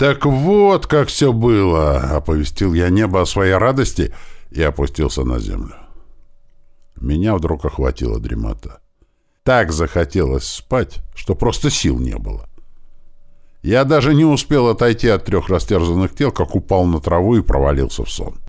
«Так вот, как все было!» — оповестил я небо о своей радости и опустился на землю. Меня вдруг охватила дремота. Так захотелось спать, что просто сил не было. Я даже не успел отойти от трех растерзанных тел, как упал на траву и провалился в сон.